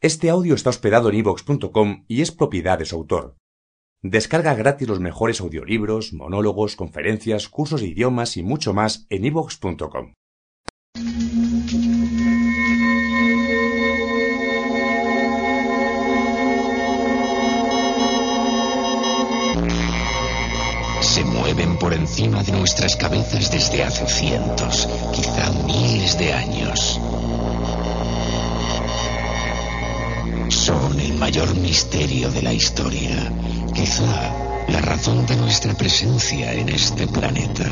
Este audio está hospedado en ivox.com y es propiedad de su autor. Descarga gratis los mejores audiolibros, monólogos, conferencias, cursos de idiomas y mucho más en ivox.com. Se mueven por encima de nuestras cabezas desde hace cientos, quizá miles de años. Son el mayor misterio de la historia, quizá la razón de nuestra presencia en este planeta.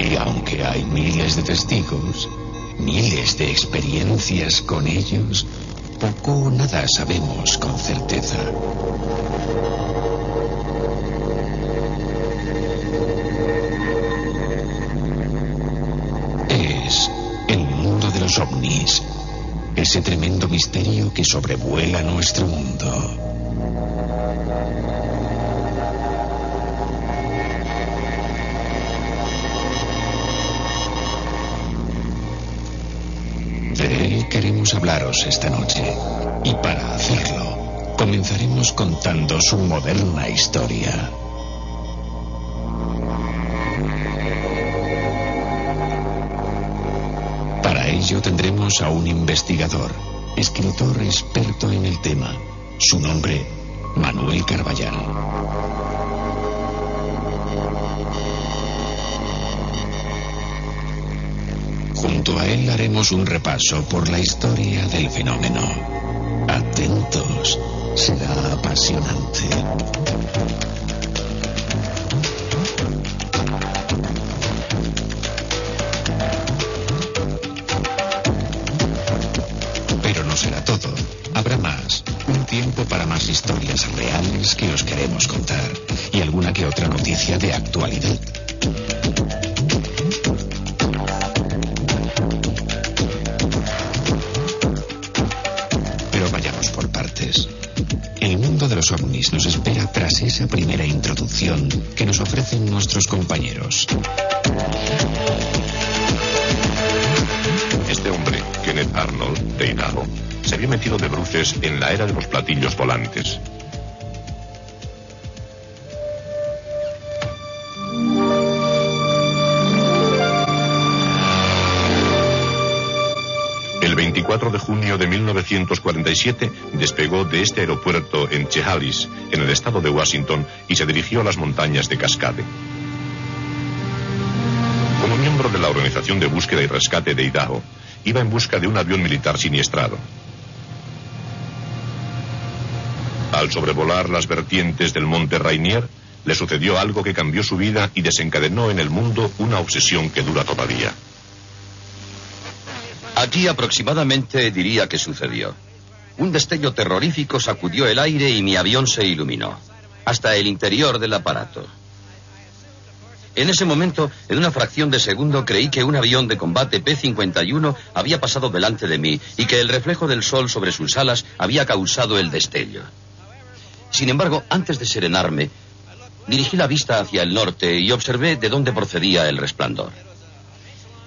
Y aunque hay miles de testigos, miles de experiencias con ellos, poco o nada sabemos con certeza. El mundo de los ovnis, ese tremendo misterio que sobrevuela nuestro mundo. De él queremos hablaros esta noche. Y para hacerlo, comenzaremos contando su moderna historia. Tendremos a un investigador, escritor experto en el tema. Su nombre, Manuel Carballal. Junto a él haremos un repaso por la historia del fenómeno. Atentos, será apasionante. Historias reales que os queremos contar. Y alguna que otra noticia de actualidad. Pero vayamos por partes. El mundo de los ovnis nos espera tras esa primera introducción que nos ofrecen nuestros compañeros. Era de los platillos volantes. El 24 de junio de 1947 despegó de este aeropuerto en Chehalis, en el estado de Washington, y se dirigió a las montañas de Cascade. Como miembro de la Organización de Búsqueda y Rescate de Idaho, iba en busca de un avión militar siniestrado. Al sobrevolar las vertientes del monte Rainier, le sucedió algo que cambió su vida y desencadenó en el mundo una obsesión que dura todavía. Aquí aproximadamente diría que sucedió. Un destello terrorífico sacudió el aire y mi avión se iluminó, hasta el interior del aparato. En ese momento, en una fracción de segundo, creí que un avión de combate P-51 había pasado delante de mí y que el reflejo del sol sobre sus alas había causado el destello. Sin embargo, antes de serenarme, dirigí la vista hacia el norte y observé de dónde procedía el resplandor.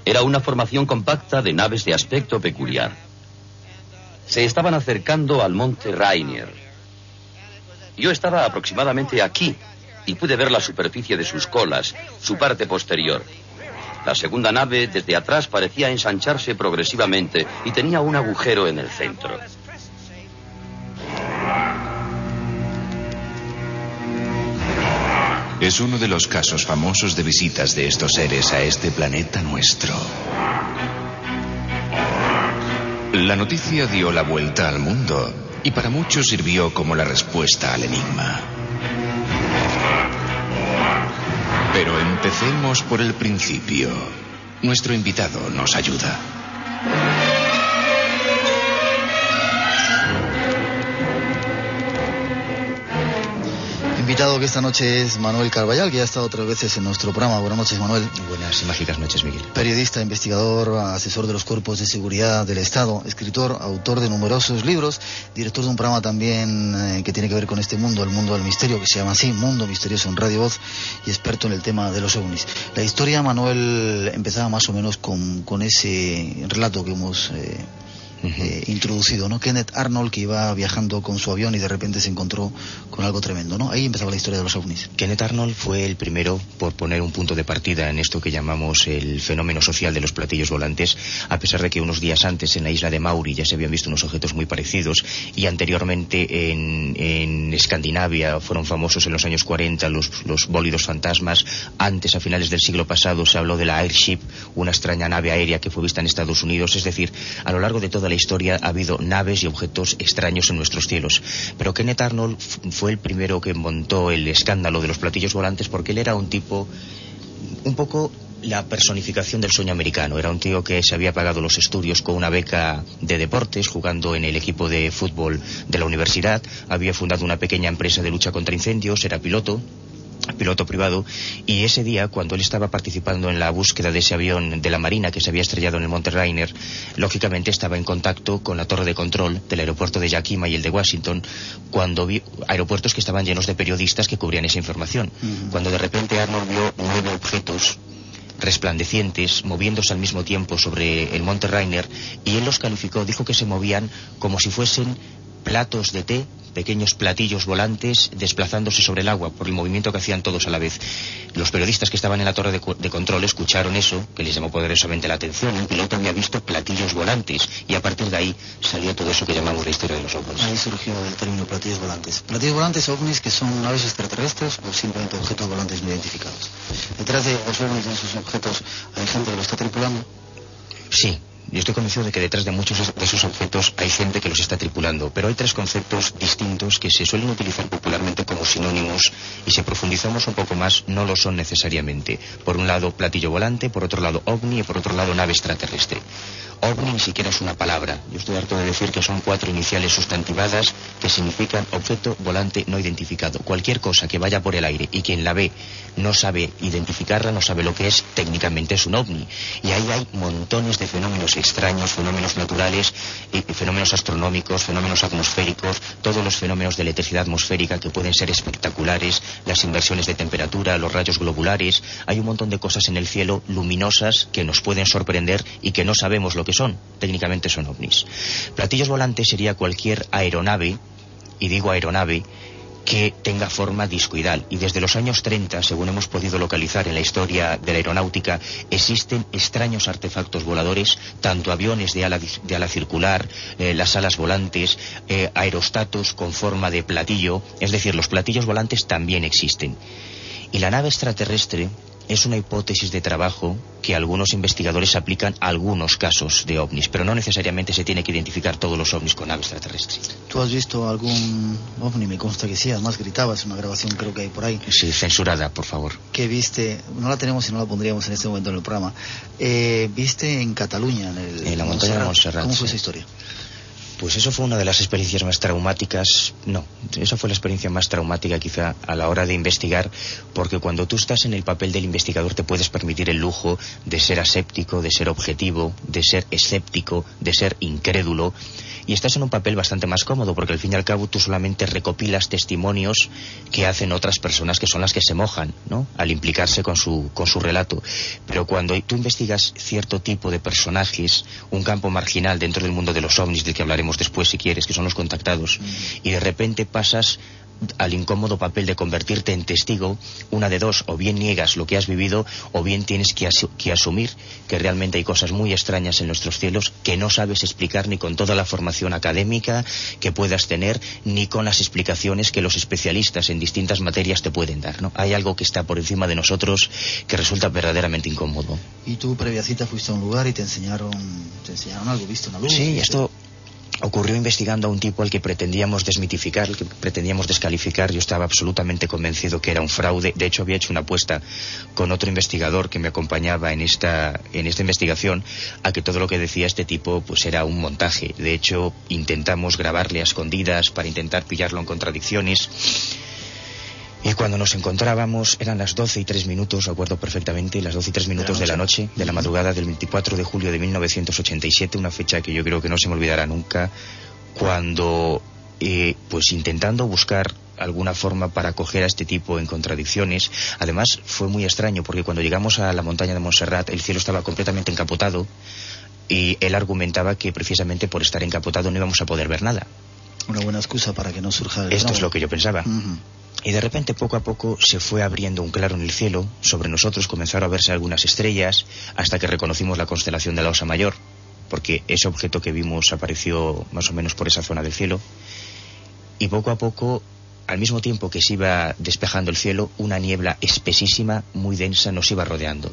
Era una formación compacta de naves de aspecto peculiar. Se estaban acercando al monte Rainier. Yo estaba aproximadamente aquí y pude ver la superficie de sus colas, su parte posterior. La segunda nave desde atrás parecía ensancharse progresivamente y tenía un agujero en el centro. Es uno de los casos famosos de visitas de estos seres a este planeta nuestro. La noticia dio la vuelta al mundo y para muchos sirvió como la respuesta al enigma. Pero empecemos por el principio. Nuestro invitado nos ayuda. Invitado que esta noche es Manuel Carballal, que ya ha estado otras veces en nuestro programa. Buenas noches, Manuel. Buenas y mágicas noches, Miguel. Periodista, investigador, asesor de los cuerpos de seguridad del Estado, escritor, autor de numerosos libros, director de un programa también eh, que tiene que ver con este mundo, el mundo del misterio, que se llama así, Mundo Misterioso en Radio Voz, y experto en el tema de los ovnis. La historia, Manuel, empezaba más o menos con, con ese relato que hemos... Eh, eh, introducido, ¿no? Kenneth Arnold que iba viajando con su avión y de repente se encontró con algo tremendo, ¿no? Ahí empezaba la historia de los ovnis. Kenneth Arnold fue el primero por poner un punto de partida en esto que llamamos el fenómeno social de los platillos volantes, a pesar de que unos días antes en la isla de Mauri ya se habían visto unos objetos muy parecidos y anteriormente en, en Escandinavia fueron famosos en los años 40 los, los bólidos fantasmas. Antes, a finales del siglo pasado, se habló de la Airship, una extraña nave aérea que fue vista en Estados Unidos. Es decir, a lo largo de toda la historia ha habido naves y objetos extraños en nuestros cielos. Pero Kenneth Arnold fue el primero que montó el escándalo de los platillos volantes porque él era un tipo un poco la personificación del sueño americano. Era un tío que se había pagado los estudios con una beca de deportes, jugando en el equipo de fútbol de la universidad. Había fundado una pequeña empresa de lucha contra incendios, era piloto piloto privado, y ese día, cuando él estaba participando en la búsqueda de ese avión de la Marina que se había estrellado en el Monte Rainer, lógicamente estaba en contacto con la torre de control del aeropuerto de Yakima y el de Washington, cuando vi aeropuertos que estaban llenos de periodistas que cubrían esa información. Cuando de repente Arnold vio nueve objetos resplandecientes, moviéndose al mismo tiempo sobre el Monte Rainer, y él los calificó, dijo que se movían como si fuesen platos de té pequeños platillos volantes desplazándose sobre el agua por el movimiento que hacían todos a la vez. Los periodistas que estaban en la torre de, control escucharon eso, que les llamó poderosamente la atención. Un piloto había visto platillos volantes y a partir de ahí salió todo eso que llamamos la historia de los ovnis. Ahí surgió el término platillos volantes. Platillos volantes, ovnis, que son naves extraterrestres o simplemente objetos volantes no identificados. Detrás de los ovnis y esos objetos hay gente que lo está tripulando. Sí, yo estoy convencido de que detrás de muchos de esos objetos hay gente que los está tripulando, pero hay tres conceptos distintos que se suelen utilizar popularmente como sinónimos y si profundizamos un poco más no lo son necesariamente. Por un lado platillo volante, por otro lado ovni y por otro lado nave extraterrestre. OVNI ni siquiera es una palabra. Yo estoy harto de decir que son cuatro iniciales sustantivadas que significan objeto volante no identificado. Cualquier cosa que vaya por el aire y quien la ve no sabe identificarla, no sabe lo que es, técnicamente es un ovni. Y ahí hay montones de fenómenos extraños, fenómenos naturales, y fenómenos astronómicos, fenómenos atmosféricos, todos los fenómenos de electricidad atmosférica que pueden ser espectaculares, las inversiones de temperatura, los rayos globulares. Hay un montón de cosas en el cielo luminosas que nos pueden sorprender y que no sabemos lo que son. Técnicamente son ovnis. Platillos volantes sería cualquier aeronave, y digo aeronave, que tenga forma discoidal. Y desde los años 30, según hemos podido localizar en la historia de la aeronáutica, existen extraños artefactos voladores, tanto aviones de ala, de ala circular, eh, las alas volantes, eh, aerostatos con forma de platillo, es decir, los platillos volantes también existen. Y la nave extraterrestre es una hipótesis de trabajo que algunos investigadores aplican a algunos casos de ovnis, pero no necesariamente se tiene que identificar todos los ovnis con naves extraterrestres. ¿Tú has visto algún ovni? Me consta que sí, además gritabas, una grabación creo que hay por ahí. Sí, censurada, por favor. ¿Qué viste? No la tenemos y no la pondríamos en este momento en el programa. Eh, ¿Viste en Cataluña, en, el, en la montaña de Montserrat? ¿Cómo fue esa historia? Pues eso fue una de las experiencias más traumáticas, no, esa fue la experiencia más traumática quizá a la hora de investigar, porque cuando tú estás en el papel del investigador te puedes permitir el lujo de ser aséptico, de ser objetivo, de ser escéptico, de ser incrédulo, y estás en un papel bastante más cómodo porque al fin y al cabo tú solamente recopilas testimonios que hacen otras personas que son las que se mojan, ¿no? Al implicarse con su, con su relato. Pero cuando tú investigas cierto tipo de personajes, un campo marginal dentro del mundo de los ovnis, del que hablaremos después si quieres, que son los contactados, y de repente pasas al incómodo papel de convertirte en testigo, una de dos, o bien niegas lo que has vivido, o bien tienes que, asumir que realmente hay cosas muy extrañas en nuestros cielos que no sabes explicar ni con toda la formación académica que puedas tener, ni con las explicaciones que los especialistas en distintas materias te pueden dar. ¿no? Hay algo que está por encima de nosotros que resulta verdaderamente incómodo. ¿Y tú, previa cita, fuiste a un lugar y te enseñaron, te enseñaron algo? ¿Viste una luz? Sí, esto ocurrió investigando a un tipo al que pretendíamos desmitificar, al que pretendíamos descalificar. Yo estaba absolutamente convencido que era un fraude. De hecho, había hecho una apuesta con otro investigador que me acompañaba en esta, en esta investigación a que todo lo que decía este tipo pues era un montaje. De hecho, intentamos grabarle a escondidas para intentar pillarlo en contradicciones. Y cuando nos encontrábamos, eran las 12 y 3 minutos, recuerdo perfectamente, las 12 y 3 minutos de la, noche, de la madrugada del 24 de julio de 1987, una fecha que yo creo que no se me olvidará nunca, cuando, eh, pues intentando buscar alguna forma para acoger a este tipo en contradicciones. Además, fue muy extraño porque cuando llegamos a la montaña de Montserrat, el cielo estaba completamente encapotado y él argumentaba que precisamente por estar encapotado no íbamos a poder ver nada. Una buena excusa para que no surja el Esto es lo que yo pensaba. Y de repente, poco a poco, se fue abriendo un claro en el cielo. Sobre nosotros comenzaron a verse algunas estrellas, hasta que reconocimos la constelación de la Osa Mayor, porque ese objeto que vimos apareció más o menos por esa zona del cielo. Y poco a poco, al mismo tiempo que se iba despejando el cielo, una niebla espesísima, muy densa, nos iba rodeando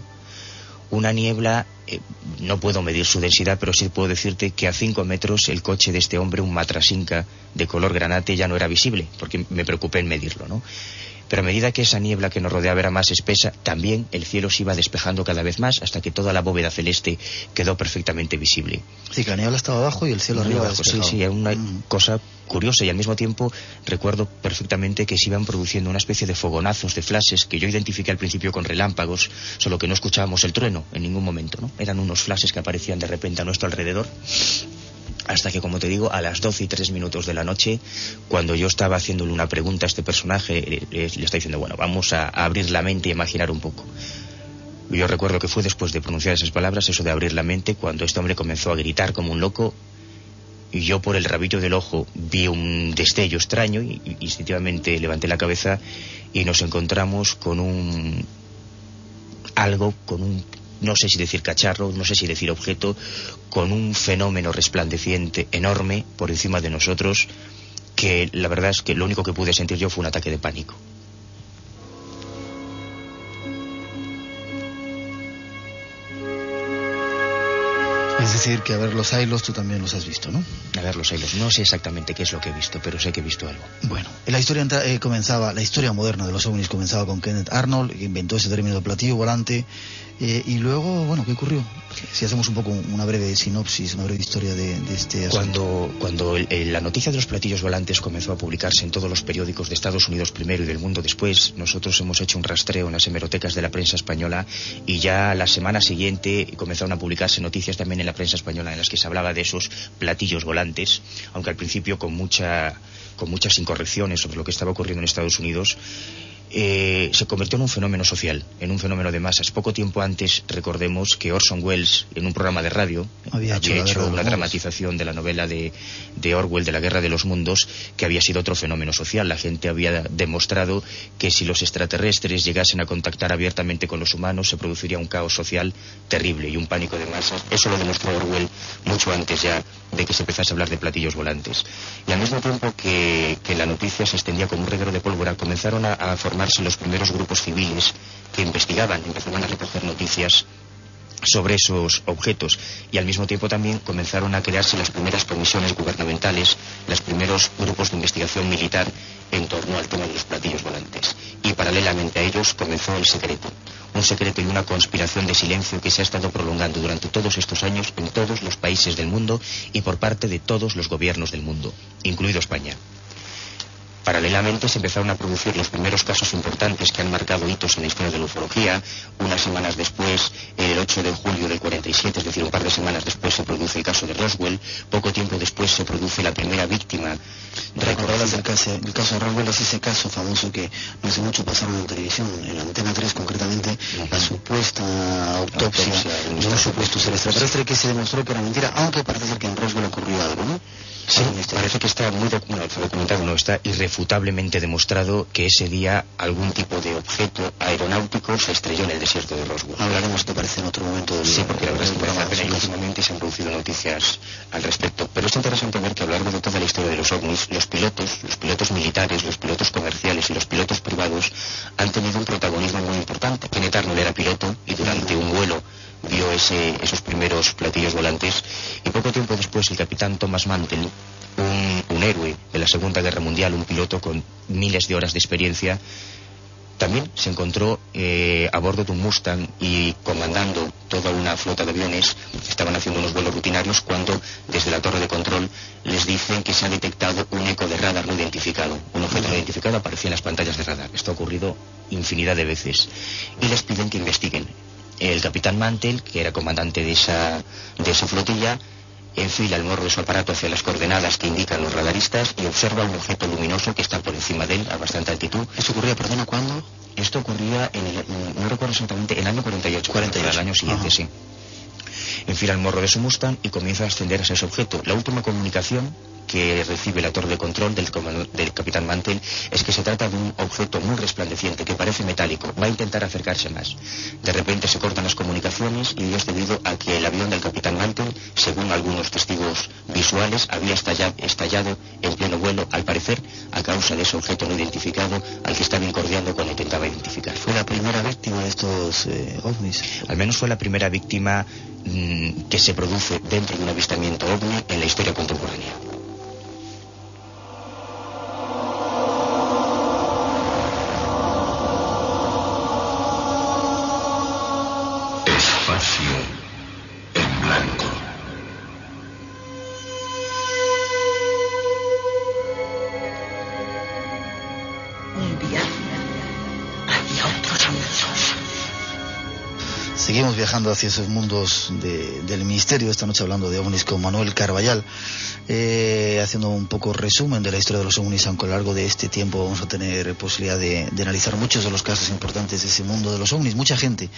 una niebla, eh, no puedo medir su densidad, pero sí puedo decirte que a cinco metros el coche de este hombre, un matrasinca de color granate, ya no era visible, porque me preocupé en medirlo, ¿no? Pero a medida que esa niebla que nos rodeaba era más espesa, también el cielo se iba despejando cada vez más hasta que toda la bóveda celeste quedó perfectamente visible. Sí, que la niebla estaba abajo y el cielo arriba. Abajo, sí, sí, una mm. cosa curiosa y al mismo tiempo recuerdo perfectamente que se iban produciendo una especie de fogonazos, de flashes que yo identifiqué al principio con relámpagos, solo que no escuchábamos el trueno en ningún momento, ¿no? Eran unos flashes que aparecían de repente a nuestro alrededor hasta que, como te digo, a las 12 y 3 minutos de la noche, cuando yo estaba haciéndole una pregunta a este personaje, le, está diciendo, bueno, vamos a, abrir la mente y imaginar un poco. Yo recuerdo que fue después de pronunciar esas palabras, eso de abrir la mente, cuando este hombre comenzó a gritar como un loco, y yo por el rabillo del ojo vi un destello extraño, y, y instintivamente levanté la cabeza y nos encontramos con un algo, con un no sé si decir cacharro, no sé si decir objeto, con un fenómeno resplandeciente enorme por encima de nosotros, que la verdad es que lo único que pude sentir yo fue un ataque de pánico. Es decir, que a ver los hilos tú también los has visto, ¿no? A ver los hilos. No sé exactamente qué es lo que he visto, pero sé que he visto algo. Bueno, la historia eh, comenzaba, la historia moderna de los ovnis comenzaba con Kenneth Arnold, que inventó ese término de platillo volante, eh, y luego, bueno, ¿qué ocurrió? Si hacemos un poco una breve sinopsis, una breve historia de, este asunto. Cuando, cuando la noticia de los platillos volantes comenzó a publicarse en todos los periódicos de Estados Unidos primero y del mundo después, nosotros hemos hecho un rastreo en las hemerotecas de la prensa española y ya la semana siguiente comenzaron a publicarse noticias también en la prensa española en las que se hablaba de esos platillos volantes, aunque al principio con mucha con muchas incorrecciones sobre lo que estaba ocurriendo en Estados Unidos eh, se convirtió en un fenómeno social, en un fenómeno de masas. Poco tiempo antes, recordemos que Orson Welles, en un programa de radio, había, hecho, una dramatización de la novela de, de, Orwell, de la Guerra de los Mundos, que había sido otro fenómeno social. La gente había demostrado que si los extraterrestres llegasen a contactar abiertamente con los humanos, se produciría un caos social terrible y un pánico de masas. Eso lo demostró Orwell mucho antes ya de que se empezase a hablar de platillos volantes. Y al mismo tiempo que, la noticia se extendía como un reguero de pólvora, comenzaron a, a formar los primeros grupos civiles que investigaban, empezaban a recoger noticias sobre esos objetos y al mismo tiempo también comenzaron a crearse las primeras comisiones gubernamentales, los primeros grupos de investigación militar en torno al tema de los platillos volantes. Y paralelamente a ellos comenzó el secreto, un secreto y una conspiración de silencio que se ha estado prolongando durante todos estos años en todos los países del mundo y por parte de todos los gobiernos del mundo, incluido España. Paralelamente se empezaron a producir los primeros casos importantes que han marcado hitos en la historia de la ufología. Unas semanas después, el 8 de julio del 47, es decir, un par de semanas después, se produce el caso de Roswell. Poco tiempo después se produce la primera víctima. ¿Recordarás el caso, el caso de Roswell? Es ese caso famoso que no hace mucho pasaron en televisión, en la Antena 3 concretamente, la supuesta autopsia, de un supuesto ser extraterrestre que se demostró que era mentira, aunque parece ser que en Roswell ocurrió algo, ¿no? Sí, parece que está muy documentado, no está irrefutablemente demostrado que ese día algún tipo de objeto aeronáutico se estrelló en el desierto de Roswell. Hablaremos, ¿te parece, en otro momento del Sí, porque la verdad es que merece la pena y últimamente se han producido noticias al respecto. Pero es interesante ver que a lo largo de toda la historia de los ovnis, los pilotos, los pilotos militares, los pilotos comerciales y los pilotos privados han tenido un protagonismo muy importante. Kenneth Arnold era piloto y durante un vuelo vio ese, esos primeros platillos volantes y poco tiempo después el capitán Thomas Mantel, un, héroe de la Segunda Guerra Mundial, un piloto con miles de horas de experiencia, También se encontró eh, a bordo de un Mustang y comandando toda una flota de aviones, estaban haciendo unos vuelos rutinarios cuando desde la torre de control les dicen que se ha detectado un eco de radar no identificado. Un objeto no identificado aparecía en las pantallas de radar. Esto ha ocurrido infinidad de veces. Y les piden que investiguen. El capitán Mantel, que era comandante de esa, de esa flotilla, enfila el morro de su aparato hacia las coordenadas que indican los radaristas y observa un objeto luminoso que está por encima de él a bastante altitud. ¿Esto ocurría, perdona, cuándo? Esto ocurría en el, no recuerdo exactamente, en el año 48, 48. el año siguiente, sí. Enfila el morro de su Mustang y comienza a ascender hacia ese objeto. La última comunicación que recibe la torre de control del, del capitán Mantel es que se trata de un objeto muy resplandeciente que parece metálico. Va a intentar acercarse más. De repente se cortan las comunicaciones y es debido a que el avión del capitán Mantel, según algunos testigos visuales, había estallado, estallado en pleno vuelo, al parecer, a causa de ese objeto no identificado al que estaba incordiando cuando intentaba identificar. ¿Fue la primera víctima de estos eh, ovnis? Al menos fue la primera víctima mmm, que se produce dentro de un avistamiento ovni en la historia contemporánea. Espacio en blanco. Un viaje hacia otros mundos. Seguimos viajando hacia esos mundos de- del misterio, esta noche hablando de ovnis con Manuel Carballal, eh, haciendo un poco resumen de la historia de los ovnis, aunque a lo largo de este tiempo vamos a tener posibilidad de, analizar muchos de los casos importantes de ese mundo de los ovnis. Mucha gente,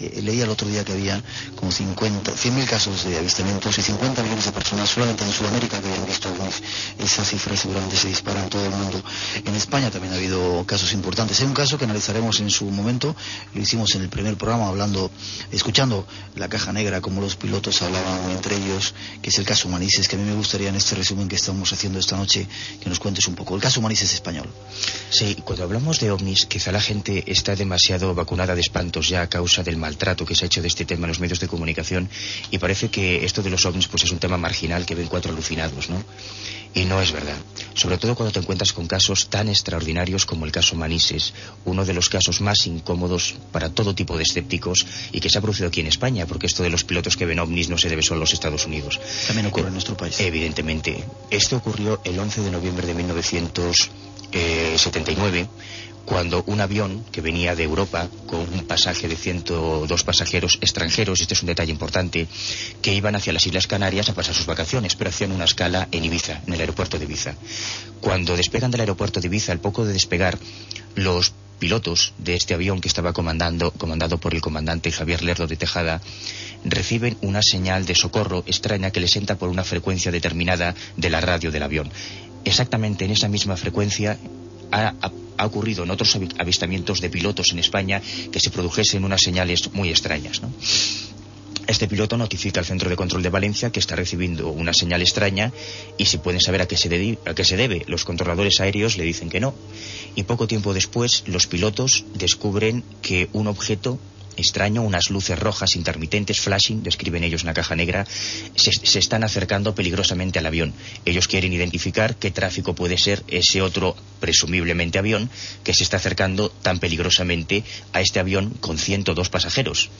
eh, leía el otro día que había como 50, 100.000 casos de avistamientos y 50 millones de personas solamente en Sudamérica que habían visto ovnis. Esa cifra seguramente se dispara en todo el mundo. En España también ha habido casos importantes. Hay un caso que analizaremos en su momento, lo hicimos en el primer programa hablando, escuchando la caja negra, como los pilotos hablaban entre ellos, que es el caso Manises, que a mí me gustaría en este resumen que estamos haciendo esta noche que nos cuentes un poco. El caso Manises español. Sí, cuando hablamos de ovnis, quizá la gente está demasiado vacunada de espantos ya a causa del maltrato que se ha hecho de este tema en los medios de comunicación y parece que esto de los ovnis pues es un tema marginal que ven cuatro alucinados, ¿no? Y no es verdad. Sobre todo cuando te encuentras con casos tan extraordinarios como el caso Manises, uno de los casos más incómodos para todo tipo de escépticos y que se ha producido aquí en España, porque esto de los pilotos que ven ovnis no se debe solo a los Estados Unidos. También ocurre en nuestro país. Evidentemente. Esto ocurrió el 11 de noviembre de 1979, cuando un avión que venía de Europa con un pasaje de 102 pasajeros extranjeros, este es un detalle importante, que iban hacia las Islas Canarias a pasar sus vacaciones, pero hacían una escala en Ibiza, en el aeropuerto de Ibiza. Cuando despegan del aeropuerto de Ibiza, al poco de despegar, los pilotos de este avión que estaba comandando, comandado por el comandante Javier Lerdo de Tejada, reciben una señal de socorro extraña que les entra por una frecuencia determinada de la radio del avión. Exactamente en esa misma frecuencia ha, ocurrido en otros avi- avistamientos de pilotos en España que se produjesen unas señales muy extrañas. Este piloto notifica al centro de control de Valencia que está recibiendo una señal extraña y si pueden saber a qué, se a qué se debe, los controladores aéreos le dicen que no. Y poco tiempo después, los pilotos descubren que un objeto extraño, unas luces rojas intermitentes, flashing, describen ellos una caja negra, se, se están acercando peligrosamente al avión. Ellos quieren identificar qué tráfico puede ser ese otro, presumiblemente avión, que se está acercando tan peligrosamente a este avión con 102 pasajeros.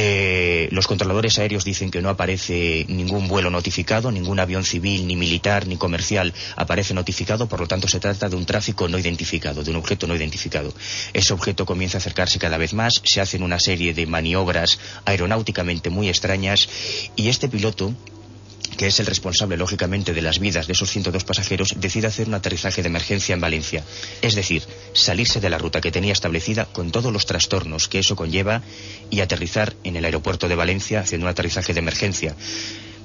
Eh, los controladores aéreos dicen que no aparece ningún vuelo notificado, ningún avión civil, ni militar, ni comercial aparece notificado, por lo tanto se trata de un tráfico no identificado, de un objeto no identificado. Ese objeto comienza a acercarse cada vez más, se hacen una serie de maniobras aeronáuticamente muy extrañas y este piloto que es el responsable, lógicamente, de las vidas de esos 102 pasajeros, decide hacer un aterrizaje de emergencia en Valencia. Es decir, salirse de la ruta que tenía establecida con todos los trastornos que eso conlleva y aterrizar en el aeropuerto de Valencia haciendo un aterrizaje de emergencia.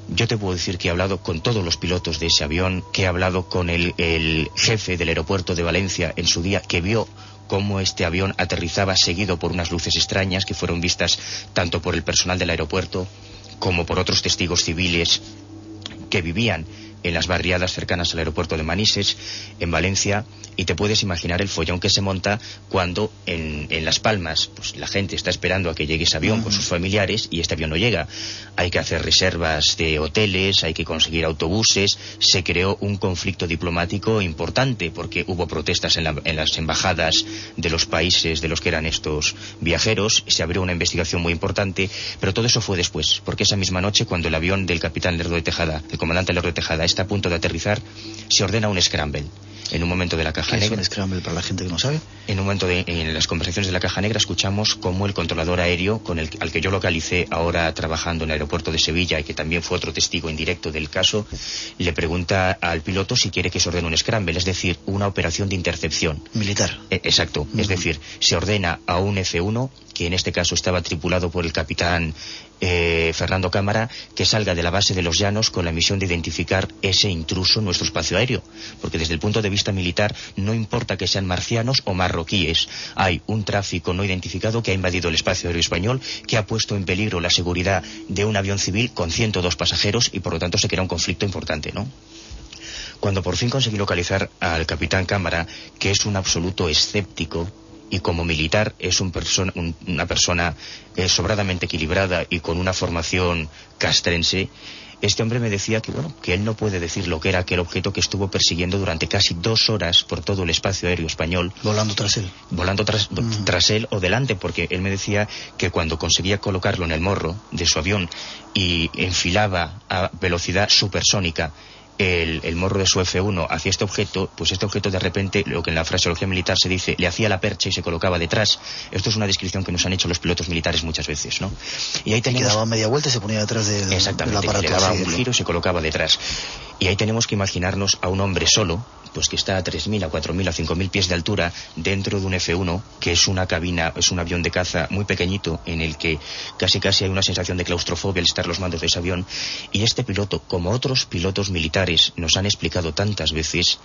Yo te puedo decir que he hablado con todos los pilotos de ese avión, que he hablado con el, el jefe del aeropuerto de Valencia en su día, que vio cómo este avión aterrizaba seguido por unas luces extrañas que fueron vistas tanto por el personal del aeropuerto como por otros testigos civiles que vivían en las barriadas cercanas al aeropuerto de Manises, en Valencia, y te puedes imaginar el follón que se monta cuando en, Las Palmas pues, la gente está esperando a que llegue ese avión con sus familiares y este avión no llega. Hay que hacer reservas de hoteles, hay que conseguir autobuses. Se creó un conflicto diplomático importante porque hubo protestas en, en las embajadas de los países de los que eran estos viajeros. Se abrió una investigación muy importante, pero todo eso fue después, porque esa misma noche, cuando el avión del capitán Lerdo de Tejada, el comandante Lerdo de Tejada, está a punto de aterrizar, se ordena un scramble en un momento de la caja negra. Es un scramble para la gente que no sabe? En un momento de, en las conversaciones de la caja negra escuchamos cómo el controlador aéreo con el, al que yo localicé ahora trabajando en el aeropuerto de Sevilla y que también fue otro testigo indirecto del caso, le pregunta al piloto si quiere que se ordene un scramble, es decir, una operación de intercepción. Militar. E, exacto. Es decir, se ordena a un F-1 que en este caso estaba tripulado por el capitán eh, Fernando Cámara, que salga de la base de los llanos con la misión de identificar ese intruso en nuestro espacio aéreo. Porque desde el punto de vista militar no importa que sean marcianos o marroquíes, hay un tráfico no identificado que ha invadido el espacio aéreo español, que ha puesto en peligro la seguridad de un avión civil con 102 pasajeros y por lo tanto se crea un conflicto importante, ¿no? Cuando por fin conseguí localizar al capitán Cámara, que es un absoluto escéptico y como militar es una persona eh, sobradamente equilibrada y con una formación castrense, este hombre me decía que bueno, que él no puede decir lo que era aquel objeto que estuvo persiguiendo durante casi dos horas por todo el espacio aéreo español. Volando tras él. Volando tras, tras él o delante, porque él me decía que cuando conseguía colocarlo en el morro de su avión y enfilaba a velocidad supersónica el, morro de su F1 hacia este objeto, pues este objeto de repente, lo que en la fraseología militar se dice, le hacía la percha y se colocaba detrás. Esto es una descripción que nos han hecho los pilotos militares muchas veces, ¿no? Y ahí tenemos... daba media vuelta y se ponía detrás del, Exactamente, le daba un giro y se colocaba detrás. Y ahí tenemos que imaginarnos a un hombre solo, pues que está a 3.000, a 4.000, a 5.000 pies de altura dentro de un F1, que es una cabina, es un avión de caza muy pequeñito en el que casi casi hay una sensación de claustrofobia al estar los mandos de ese avión. Y este piloto, como otros pilotos militares nos han explicado tantas veces,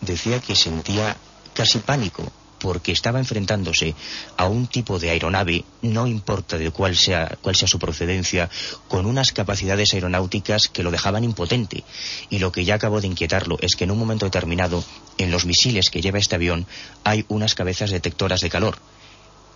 decía que sentía casi pánico porque estaba enfrentándose a un tipo de aeronave, no importa de cuál sea, cuál sea su procedencia, con unas capacidades aeronáuticas que lo dejaban impotente. Y lo que ya acabó de inquietarlo es que en un momento determinado, en los misiles que lleva este avión, hay unas cabezas detectoras de calor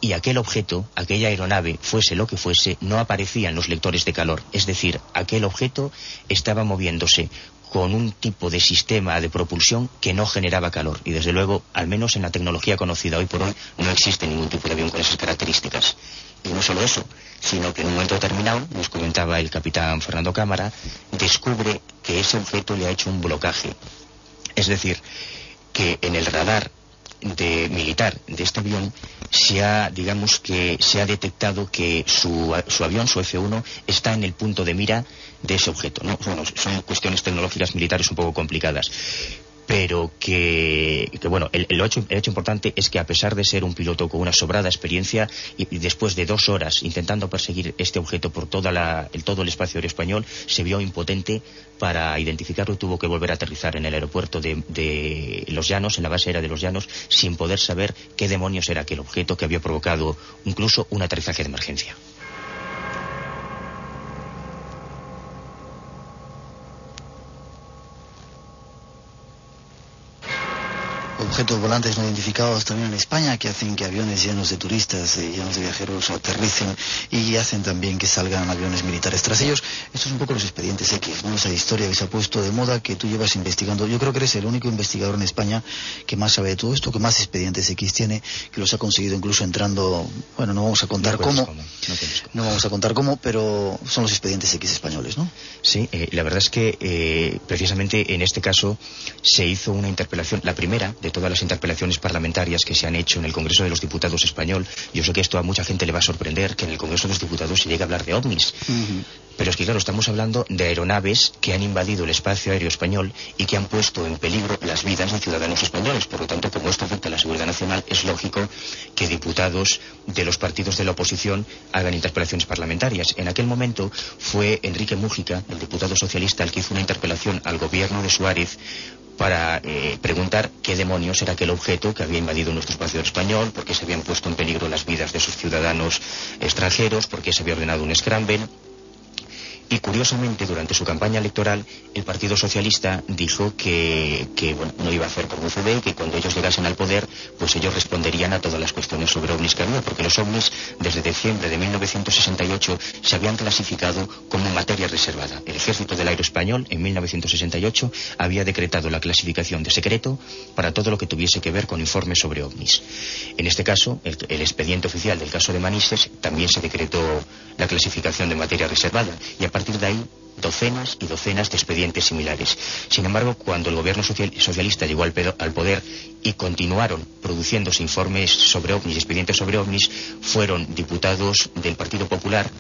y aquel objeto, aquella aeronave, fuese lo que fuese, no aparecía en los lectores de calor. Es decir, aquel objeto estaba moviéndose con un tipo de sistema de propulsión que no generaba calor. Y desde luego, al menos en la tecnología conocida hoy por hoy, no existe ningún tipo de avión con esas características. Y no solo eso, sino que en un momento determinado, nos comentaba el capitán Fernando Cámara, descubre que ese objeto le ha hecho un blocaje. Es decir, que en el radar de militar de este avión se ha, digamos que se ha detectado que su, su avión, su F-1, está en el punto de mira de ese objeto. ¿no? son cuestiones tecnológicas militares un poco complicadas pero que, bueno, el, hecho, importante es que a pesar de ser un piloto con una sobrada experiencia y, después de dos horas intentando perseguir este objeto por toda la, el, todo el espacio aéreo español, se vio impotente para identificarlo y tuvo que volver a aterrizar en el aeropuerto de, de Los Llanos, en la base aérea de Los Llanos, sin poder saber qué demonios era aquel objeto que había provocado incluso un aterrizaje de emergencia. Objetos volantes no identificados también en España que hacen que aviones llenos de turistas, y llenos de viajeros aterricen y hacen también que salgan aviones militares tras ellos. Esto es un poco los expedientes X, ¿no? esa historia que se ha puesto de moda que tú llevas investigando. Yo creo que eres el único investigador en España que más sabe de todo esto, que más expedientes X tiene, que los ha conseguido incluso entrando, bueno, no vamos a contar cómo, no, vamos a contar cómo, pero son los expedientes X españoles, ¿no? Sí, eh, la verdad es que eh, precisamente en este caso se hizo una interpelación, la primera de todas las interpelaciones parlamentarias que se han hecho en el Congreso de los Diputados español. Yo sé que esto a mucha gente le va a sorprender, que en el Congreso de los Diputados se llegue a hablar de ovnis. Pero es que, claro, estamos hablando de aeronaves que han invadido el espacio aéreo español y que han puesto en peligro las vidas de ciudadanos españoles. Por lo tanto, como esto afecta a la seguridad nacional, es lógico que diputados de los partidos de la oposición hagan interpelaciones parlamentarias. En aquel momento fue Enrique Mújica, el diputado socialista, el que hizo una interpelación al gobierno de Suárez para eh, preguntar qué demonios era aquel objeto que había invadido nuestro espacio español, por qué se habían puesto en peligro las vidas de sus ciudadanos extranjeros, por qué se había ordenado un scramble. Y curiosamente, durante su campaña electoral, el Partido Socialista dijo que, no iba a hacer por UCD, que cuando ellos llegasen al poder, pues ellos responderían a todas las cuestiones sobre ovnis que había, porque los ovnis desde diciembre de 1968 se habían clasificado como materia reservada. El Ejército del Aire Español, en 1968, había decretado la clasificación de secreto para todo lo que tuviese que ver con informes sobre ovnis. En este caso, el, el expediente oficial del caso de Manises también se decretó la clasificación de materia reservada y partir de ahí docenas y docenas de expedientes similares. Sin embargo, cuando el gobierno socialista llegó al, poder y continuaron produciéndose informes sobre ovnis, expedientes sobre ovnis, fueron diputados del Partido Popular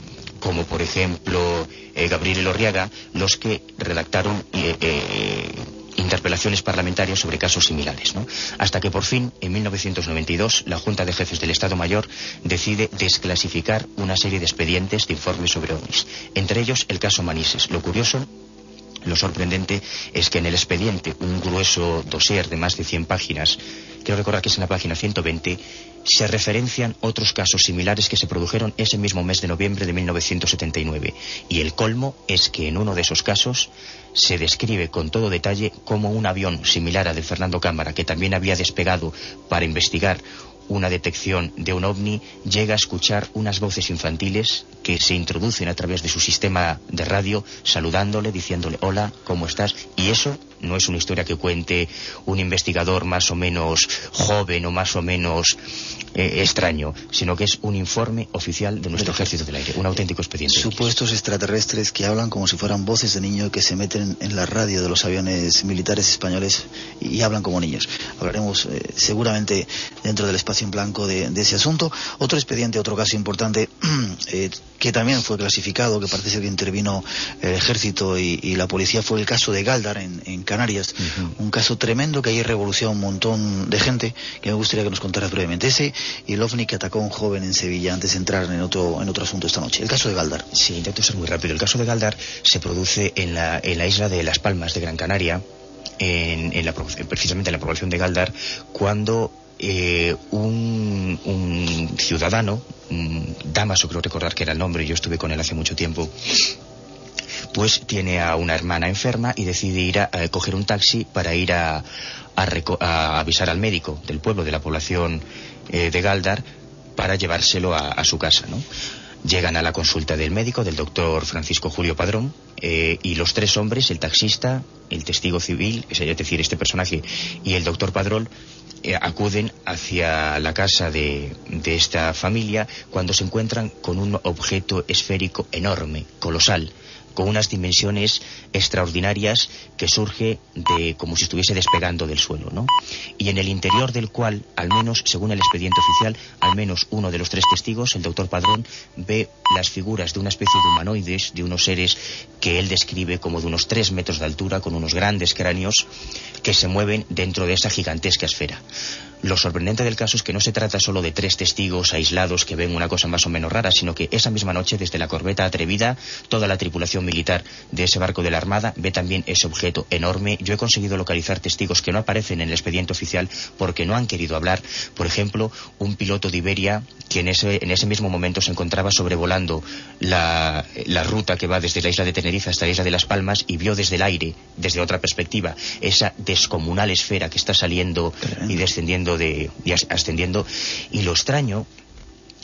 como por ejemplo eh, Gabriel Elorriaga, los que redactaron eh, eh, interpelaciones parlamentarias sobre casos similares, Hasta que por fin, en 1992, la Junta de Jefes del Estado Mayor decide desclasificar una serie de expedientes de informes sobre ovnis, entre ellos el caso Manises. Lo curioso lo sorprendente es que en el expediente, un grueso dossier de más de 100 páginas, quiero recordar que es en la página 120, se referencian otros casos similares que se produjeron ese mismo mes de noviembre de 1979. Y el colmo es que en uno de esos casos se describe con todo detalle cómo un avión similar al de Fernando Cámara, que también había despegado para investigar una detección de un ovni, llega a escuchar unas voces infantiles que se introducen a través de su sistema de radio, saludándole, diciéndole hola, ¿cómo estás? Y eso no es una historia que cuente un investigador más o menos joven o más o menos eh, extraño, sino que es un informe oficial de nuestro ejército del aire, un auténtico expediente. Supuestos extraterrestres que hablan como si fueran voces de niños que se meten en la radio de los aviones militares españoles y, hablan como niños. Hablaremos eh, seguramente dentro del espacio en blanco de, ese asunto. Otro expediente, otro caso importante eh, que también fue clasificado, que parece ser que intervino el ejército y, la policía, fue el caso de Galdar en, Canarias. Un caso tremendo que ahí revolucionó un montón de gente, que me gustaría que nos contaras brevemente. Ese y el ovni que atacó a un joven en Sevilla antes de entrar en otro, en otro asunto esta noche. El caso de Galdar. Sí, intento ser muy rápido. El caso de Galdar se produce en la, en la isla de Las Palmas de Gran Canaria, en, en la, precisamente en la población de Galdar, cuando eh, un, un, ciudadano, Damaso creo recordar que era el nombre, yo estuve con él hace mucho tiempo, pues tiene a una hermana enferma y decide ir a, coger un taxi para ir a, a, avisar al médico del pueblo, de la población eh, de Galdar, para llevárselo a, su casa, ¿no? Llegan a la consulta del médico, del doctor Francisco Julio Padrón, eh, y los tres hombres, el taxista, el testigo civil, es decir, este personaje, y el doctor Padrón, eh, acuden hacia la casa de, de, esta familia cuando se encuentran con un objeto esférico enorme, colosal, con unas dimensiones extraordinarias que surge de como si estuviese despegando del suelo, ¿no? Y en el interior del cual, al menos según el expediente oficial, al menos uno de los tres testigos, el doctor Padrón, ve las figuras de una especie de humanoides, de unos seres que él describe como de unos tres metros de altura, con unos grandes cráneos que se mueven dentro de esa gigantesca esfera. Lo sorprendente del caso es que no se trata solo de tres testigos aislados que ven una cosa más o menos rara, sino que esa misma noche, desde la corbeta atrevida, toda la tripulación militar de ese barco de la Armada ve también ese objeto enorme. Yo he conseguido localizar testigos que no aparecen en el expediente oficial porque no han querido hablar. Por ejemplo, un piloto de Iberia que en ese, en ese mismo momento se encontraba sobrevolando la, la ruta que va desde la isla de Tenerife hasta la isla de Las Palmas y vio desde el aire, desde otra perspectiva, esa descomunal esfera que está saliendo y descendiendo de, y ascendiendo. Y lo extraño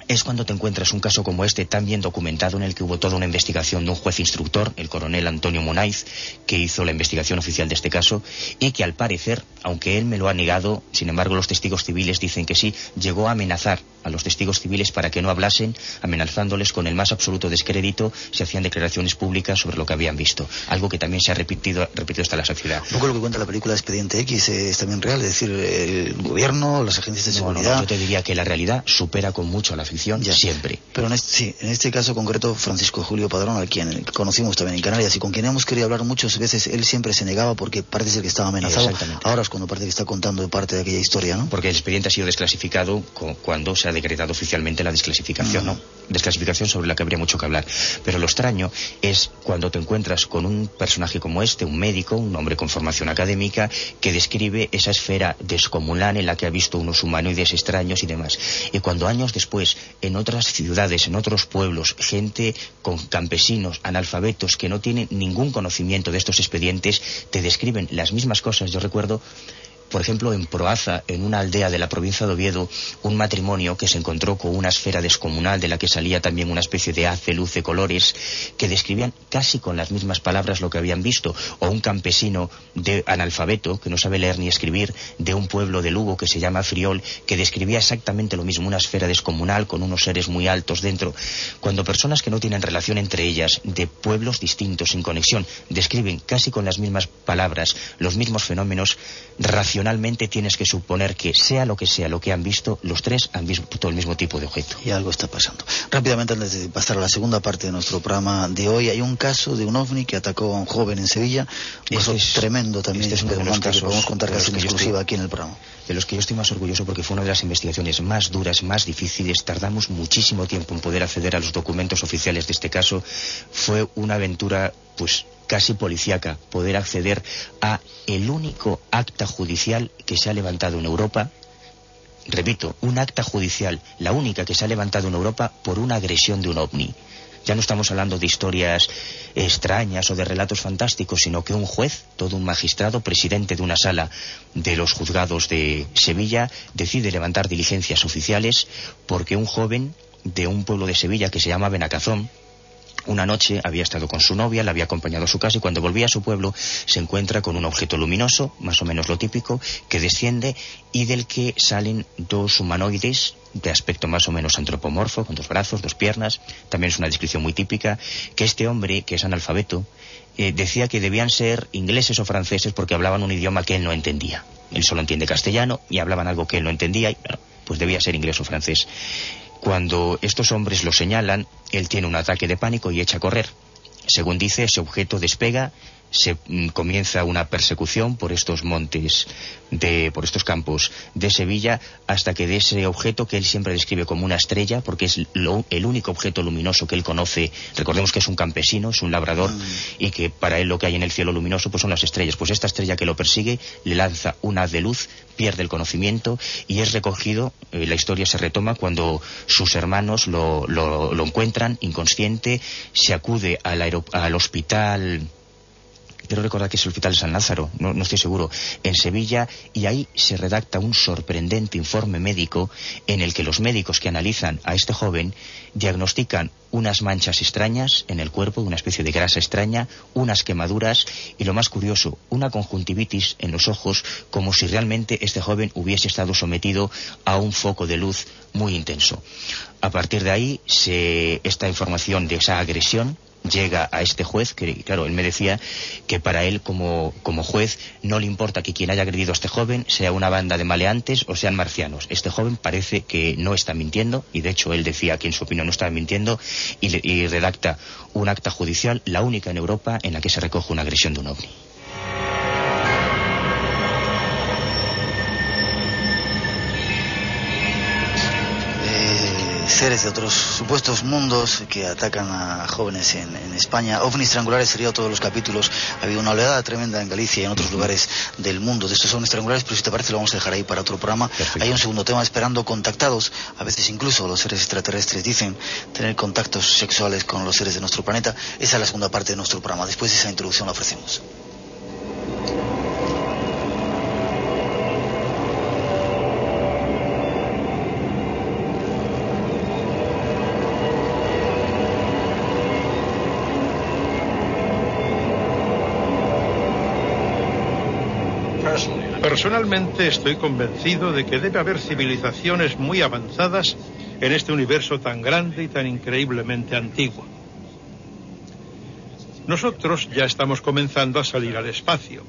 es cuando te encuentras un caso como este tan bien documentado en el que hubo toda una investigación de un juez instructor, el coronel Antonio Monaiz, que hizo la investigación oficial de este caso y que al parecer, aunque él me lo ha negado, sin embargo los testigos civiles dicen que sí, llegó a amenazar a los testigos civiles para que no hablasen, amenazándoles con el más absoluto descrédito si hacían declaraciones públicas sobre lo que habían visto. Algo que también se ha repetido, repetido hasta la sociedad. Un poco lo que cuenta la película Expediente X es también real, es decir, el gobierno, las agencias de seguridad. yo te diría que la realidad supera con mucho a la ficción siempre. Pero en este, sí, en este caso concreto, Francisco Julio Padrón, a quien conocimos también en Canarias y con quien hemos querido hablar muchas veces, él siempre se negaba porque parece ser que estaba amenazado. Ahora es cuando parece que está contando parte de aquella historia, ¿no? Porque el expediente ha sido desclasificado cuando se ha decretado oficialmente la desclasificación, ¿no? Desclasificación sobre la que habría mucho que hablar. Pero lo extraño es cuando te encuentras con un personaje como este, un médico, un hombre con formación académica, que describe esa esfera descomunal en la que ha visto unos humanoides extraños y demás. Y cuando años después, en otras ciudades, en otros pueblos, gente con campesinos, analfabetos, que no tienen ningún conocimiento de estos expedientes, te describen las mismas cosas. Yo recuerdo por ejemplo, en Proaza, en una aldea de la provincia de Oviedo, un matrimonio que se encontró con una esfera descomunal de la que salía también una especie de hace, luz de colores, que describían casi con las mismas palabras lo que habían visto, o un campesino de analfabeto, que no sabe leer ni escribir, de un pueblo de Lugo que se llama Friol, que describía exactamente lo mismo, una esfera descomunal con unos seres muy altos dentro. Cuando personas que no tienen relación entre ellas, de pueblos distintos, sin conexión, describen casi con las mismas palabras los mismos fenómenos, racionalmente tienes que suponer que sea lo que sea lo que han visto, los tres han visto el mismo tipo de objeto. Y algo está pasando. Rápidamente, antes de pasar a la segunda parte de nuestro programa de hoy, hay un caso de un ovni que atacó a un joven en Sevilla, un caso Este es- tremendo también, este es uno de los que casos podemos contar casi en que exclusiva estoy- aquí en el programa. de los que yo estoy más orgulloso porque fue una de las investigaciones más duras, más difíciles. Tardamos muchísimo tiempo en poder acceder a los documentos oficiales de este caso. Fue una aventura, pues, casi policíaca, poder acceder a el único acta judicial que se ha levantado en Europa. Repito, un acta judicial, la única que se ha levantado en Europa por una agresión de un ovni. Ya no estamos hablando de historias extrañas o de relatos fantásticos, sino que un juez, todo un magistrado, presidente de una sala de los juzgados de Sevilla, decide levantar diligencias oficiales porque un joven de un pueblo de Sevilla que se llama Benacazón, una noche había estado con su novia, la había acompañado a su casa y cuando volvía a su pueblo se encuentra con un objeto luminoso, más o menos lo típico, que desciende y del que salen dos humanoides de aspecto más o menos antropomorfo, con dos brazos, dos piernas. También es una descripción muy típica, que este hombre, que es analfabeto, eh, decía que debían ser ingleses o franceses porque hablaban un idioma que él no entendía. Él solo entiende castellano y hablaban algo que él no entendía y bueno, pues debía ser inglés o francés. Cuando estos hombres lo señalan, él tiene un ataque de pánico y echa a correr. Según dice, ese objeto despega, se mm, comienza una persecución por estos montes, de, por estos campos de Sevilla, hasta que de ese objeto que él siempre describe como una estrella, porque es lo- el único objeto luminoso que él conoce, recordemos que es un campesino, es un labrador, y que para él lo que hay en el cielo luminoso pues son las estrellas. Pues esta estrella que lo persigue le lanza un haz de luz, pierde el conocimiento y es recogido, eh, la historia se retoma cuando sus hermanos lo, lo- lo encuentran inconsciente, se acude al, al hospital quiero recordar que es el Hospital de San Lázaro, no, no estoy seguro, en Sevilla, y ahí se redacta un sorprendente informe médico en el que los médicos que analizan a este joven diagnostican unas manchas extrañas en el cuerpo, una especie de grasa extraña, unas quemaduras y lo más curioso, una conjuntivitis en los ojos, como si realmente este joven hubiese estado sometido a un foco de luz muy intenso. A partir de ahí, se, esta información de esa agresión llega a este juez, que claro, él me decía que para él como, como juez no le importa que quien haya agredido a este joven sea una banda de maleantes o sean marcianos. Este joven parece que no está mintiendo y de hecho él decía que en su opinión no estaba mintiendo y, y redacta un acta judicial, la única en Europa en la que se recoge una agresión de un ovni. Seres de otros supuestos mundos que atacan a jóvenes en, en España. OVNIs triangulares sería todos los capítulos. Ha habido una oleada tremenda en Galicia y en otros lugares del mundo de estos ovnis triangulares, pero si te parece lo vamos a dejar ahí para otro programa. Perfecto. Hay un segundo tema esperando contactados. A veces incluso los seres extraterrestres dicen tener contactos sexuales con los seres de nuestro planeta. Esa es la segunda parte de nuestro programa. Después de esa introducción la ofrecemos. Personalmente estoy convencido de que debe haber civilizaciones muy avanzadas en este universo tan grande y tan increíblemente antiguo. Nosotros ya estamos comenzando a salir al espacio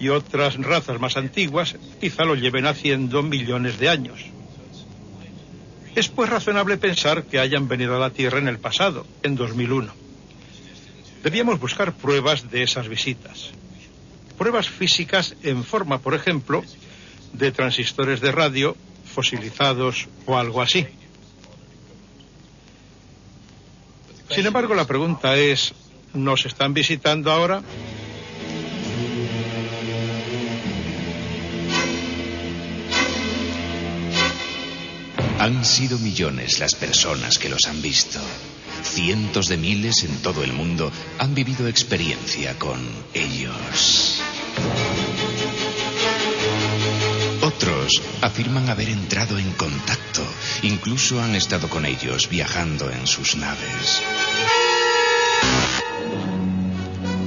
y otras razas más antiguas quizá lo lleven haciendo millones de años. Es pues razonable pensar que hayan venido a la Tierra en el pasado, en 2001. Debíamos buscar pruebas de esas visitas pruebas físicas en forma, por ejemplo, de transistores de radio, fosilizados o algo así. Sin embargo, la pregunta es, ¿nos están visitando ahora? Han sido millones las personas que los han visto. Cientos de miles en todo el mundo han vivido experiencia con ellos. Otros afirman haber entrado en contacto, incluso han estado con ellos viajando en sus naves.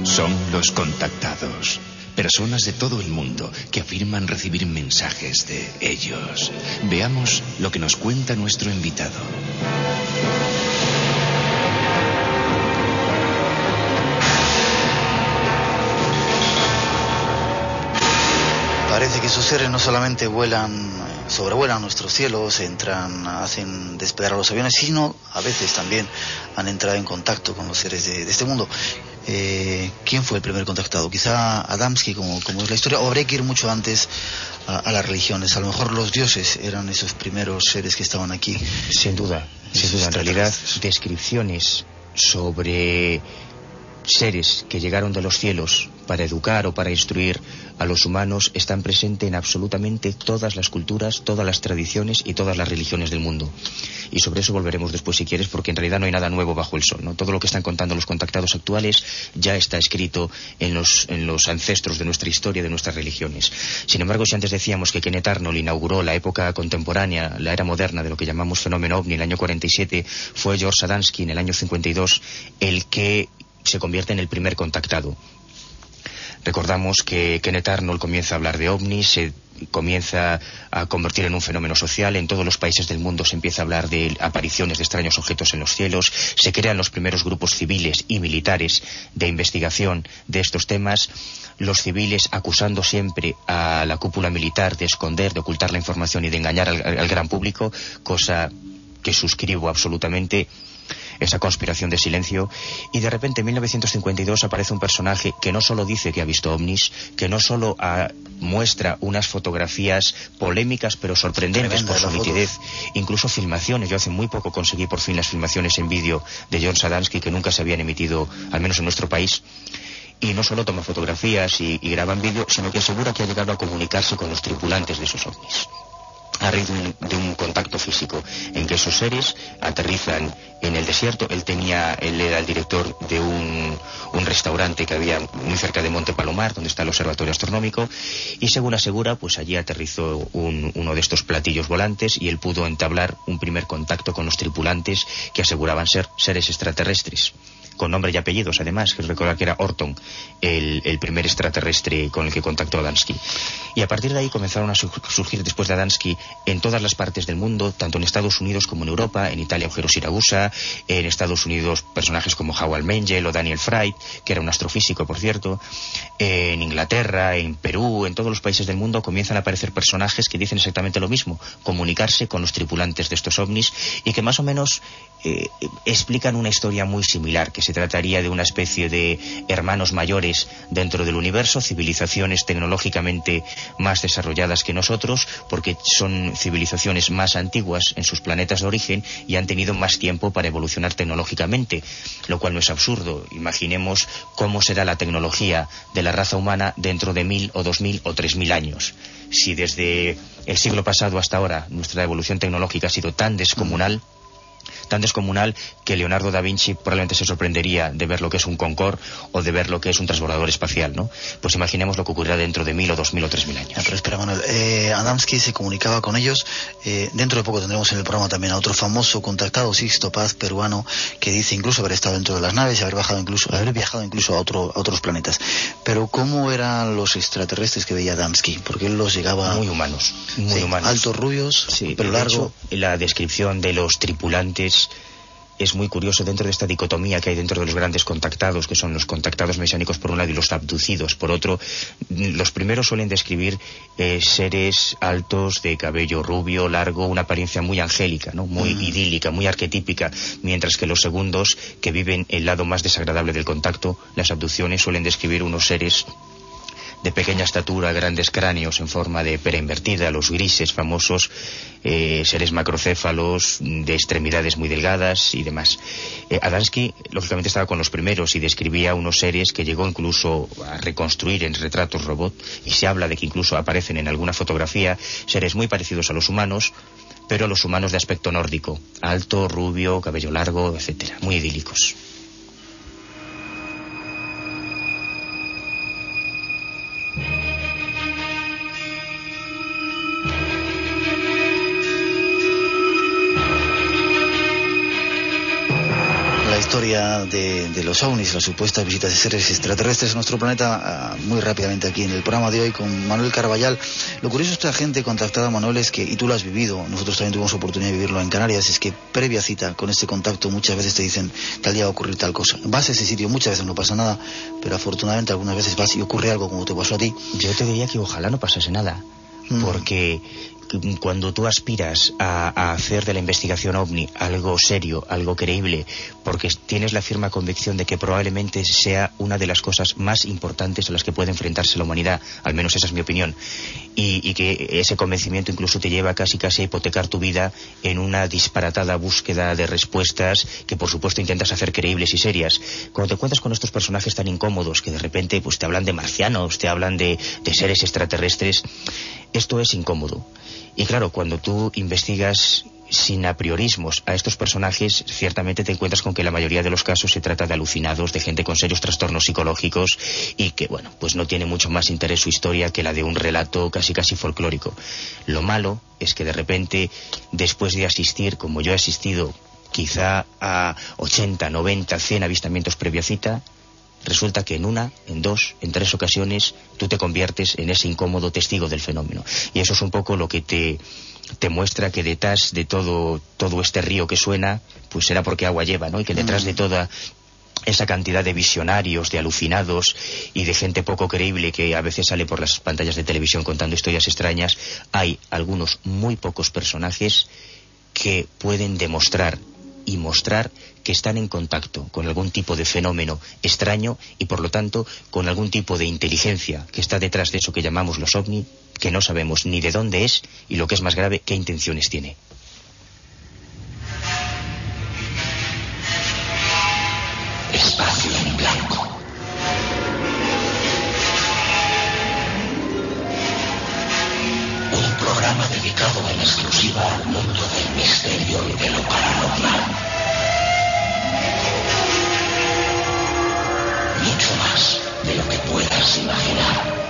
Son los contactados, personas de todo el mundo que afirman recibir mensajes de ellos. Veamos lo que nos cuenta nuestro invitado. Parece que seres no solamente vuelan, sobrevuelan nuestros cielos, entran, hacen despegar a los aviones, sino a veces también han entrado en contacto con los seres de, de este mundo. Eh, ¿Quién fue el primer contactado? Quizá Adamski, como, como es la historia, o habría que ir mucho antes a, a las religiones. A lo mejor los dioses eran esos primeros seres que estaban aquí. Sin duda, sin duda. En realidad, descripciones sobre seres que llegaron de los cielos para educar o para instruir a los humanos están presentes en absolutamente todas las culturas, todas las tradiciones y todas las religiones del mundo. Y sobre eso volveremos después si quieres, porque en realidad no hay nada nuevo bajo el sol. Todo lo que están contando los contactados actuales ya está escrito en los, en los ancestros de nuestra historia, de nuestras religiones. Sin embargo, si antes decíamos que Kenneth Arnold inauguró la época contemporánea, la era moderna de lo que llamamos fenómeno ovni en el año 47, fue George Sadansky en el año 52 el que se convierte en el primer contactado. Recordamos que Kenneth Arnold comienza a hablar de ovnis, se comienza a convertir en un fenómeno social. En todos los países del mundo se empieza a hablar de apariciones de extraños objetos en los cielos. Se crean los primeros grupos civiles y militares de investigación de estos temas. Los civiles acusando siempre a la cúpula militar de esconder, de ocultar la información y de engañar al, al gran público, cosa que suscribo absolutamente esa conspiración de silencio, y de repente en 1952 aparece un personaje que no solo dice que ha visto ovnis, que no solo ah, muestra unas fotografías polémicas pero sorprendentes por su nitidez, incluso filmaciones. Yo hace muy poco conseguí por fin las filmaciones en vídeo de John Sadansky que nunca se habían emitido, al menos en nuestro país. Y no solo toma fotografías y, y graba en vídeo, sino que asegura que ha llegado a comunicarse con los tripulantes de esos ovnis a raíz de un, contacto físico en que esos seres aterrizan en el desierto. Él tenía, él era el director de un, un restaurante que había muy cerca de Monte Palomar, donde está el observatorio astronómico, y según asegura, pues allí aterrizó un- uno de estos platillos volantes y él pudo entablar un primer contacto con los tripulantes que aseguraban ser seres extraterrestres con nombre y apellidos además, que recuerda que era Orton, el, primer extraterrestre con el que contactó Adamski. Y a partir de ahí comenzaron a su- surgir después de Adamski en todas las partes del mundo, tanto en Estados Unidos como en Europa, en Italia Ojero Siragusa, en Estados Unidos personajes como Howard Mengel o Daniel Fright, que era un astrofísico por cierto, en Inglaterra, en Perú, en todos los países del mundo comienzan a aparecer personajes que dicen exactamente lo mismo, comunicarse con los tripulantes de estos ovnis y que más o menos eh, explican una historia muy similar, que se trataría de una especie de hermanos mayores dentro del universo, civilizaciones tecnológicamente más desarrolladas que nosotros, porque son civilizaciones más antiguas en sus planetas de origen y han tenido más tiempo para evolucionar tecnológicamente, lo cual no es absurdo. Imaginemos cómo será la tecnología de la raza humana dentro de mil o dos mil o tres mil años. Si desde el siglo pasado hasta ahora nuestra evolución tecnológica ha sido tan descomunal, tan descomunal que Leonardo da Vinci probablemente se sorprendería de ver lo que es un Concorde o de ver lo que es un transbordador espacial, ¿no? Pues imaginemos lo que ocurrirá dentro de mil o dos mil o tres mil años. Pero espera, Manuel. Eh, Adamski se comunicaba con ellos. Eh, dentro de poco tendremos en el programa también a otro famoso contactado, Sixto Paz, peruano, que dice incluso haber estado dentro de las naves y haber, bajado incluso, haber viajado incluso a, otro, a otros planetas. Pero ¿cómo eran los extraterrestres que veía Adamski? Porque él los llegaba... Muy humanos, muy Sí, humanos. Altos, rubios, Sí, pelo largo. hecho, la descripción de los tripulantes es muy curioso dentro de esta dicotomía que hay dentro de los grandes contactados, que son los contactados mesiánicos por un lado y los abducidos por otro. Los primeros suelen describir eh, seres altos, de cabello rubio, largo, una apariencia muy angélica, ¿no? muy idílica, muy arquetípica, mientras que los segundos, que viven el lado más desagradable del contacto, las abducciones, suelen describir unos seres de pequeña estatura, grandes cráneos en forma de pera invertida, los grises famosos, eh, seres macrocéfalos, de extremidades muy delgadas y demás. Eh, Adansky, lógicamente, estaba con los primeros y describía unos seres que llegó incluso a reconstruir en retratos robot y se habla de que incluso aparecen en alguna fotografía seres muy parecidos a los humanos, pero los humanos de aspecto nórdico, alto, rubio, cabello largo, etcétera, muy idílicos. Historia de, los ovnis, las supuestas visitas de seres extraterrestres a nuestro planeta, ah, muy rápidamente aquí en el programa de hoy con Manuel Carvallal. Lo curioso de esta gente contactada, Manuel, es que, y tú lo has vivido, nosotros también tuvimos oportunidad de vivirlo en Canarias, es que previa cita con este contacto muchas veces te dicen tal día va a ocurrir tal cosa. Vas a ese sitio, muchas veces no pasa nada, pero afortunadamente algunas veces vas y ocurre algo como te pasó a ti. Yo te diría que ojalá no pasase nada. Mm. Porque cuando tú aspiras a, hacer de la investigación ovni algo serio, algo creíble, porque tienes la firme convicción de que probablemente sea una de las cosas más importantes a las que puede enfrentarse la humanidad, al menos esa es mi opinión, y, que ese convencimiento incluso te lleva casi casi a hipotecar tu vida en una disparatada búsqueda de respuestas que por supuesto intentas hacer creíbles y serias. Cuando te cuentas con estos personajes tan incómodos que de repente pues te hablan de marcianos, te hablan de seres extraterrestres, esto es incómodo. Y claro, cuando tú investigas sin apriorismos a estos personajes, ciertamente te encuentras con que la mayoría de los casos se trata de alucinados, de gente con serios trastornos psicológicos y que, bueno, pues no tiene mucho más interés su historia que la de un relato casi casi folclórico. Lo malo es que de repente, después de asistir, como yo he asistido, quizá a 80, 90, 100 avistamientos previa cita, resulta que en una, en dos, en tres ocasiones tú te conviertes en ese incómodo testigo del fenómeno. Y eso es un poco lo que te, te muestra que detrás de todo, todo este río que suena, pues será porque agua lleva, ¿no? Y que detrás de toda esa cantidad de visionarios, de alucinados y de gente poco creíble que a veces sale por las pantallas de televisión contando historias extrañas, hay algunos muy pocos personajes que pueden demostrar y mostrar que están en contacto con algún tipo de fenómeno extraño y por lo tanto con algún tipo de inteligencia que está detrás de eso que llamamos los ovni, que no sabemos ni de dónde es y lo que es más grave, qué intenciones tiene. Espacio en blanco. Un programa dedicado en exclusiva al mundo del misterio y de lo paranormal. Mucho más de lo que puedas imaginar.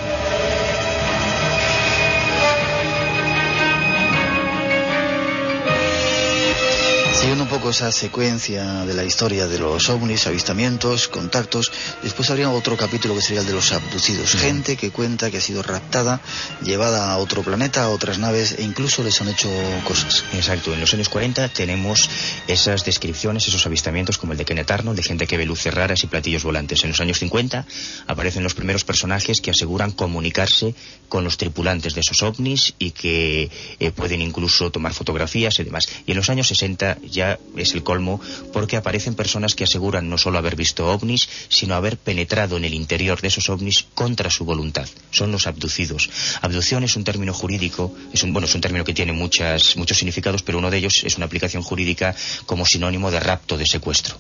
Siguiendo un poco esa secuencia de la historia de los ovnis, avistamientos, contactos, después habría otro capítulo que sería el de los abducidos. Gente que cuenta que ha sido raptada, llevada a otro planeta, a otras naves e incluso les han hecho cosas. Exacto, en los años 40 tenemos esas descripciones, esos avistamientos como el de Kenneth Arnold, de gente que ve luces raras y platillos volantes. En los años 50 aparecen los primeros personajes que aseguran comunicarse con los tripulantes de esos ovnis y que eh, pueden incluso tomar fotografías y demás. Y en los años 60 ya es el colmo porque aparecen personas que aseguran no solo haber visto ovnis, sino haber penetrado en el interior de esos ovnis contra su voluntad. Son los abducidos. Abducción es un término jurídico, es un, bueno, es un término que tiene muchas, muchos significados, pero uno de ellos es una aplicación jurídica como sinónimo de rapto, de secuestro.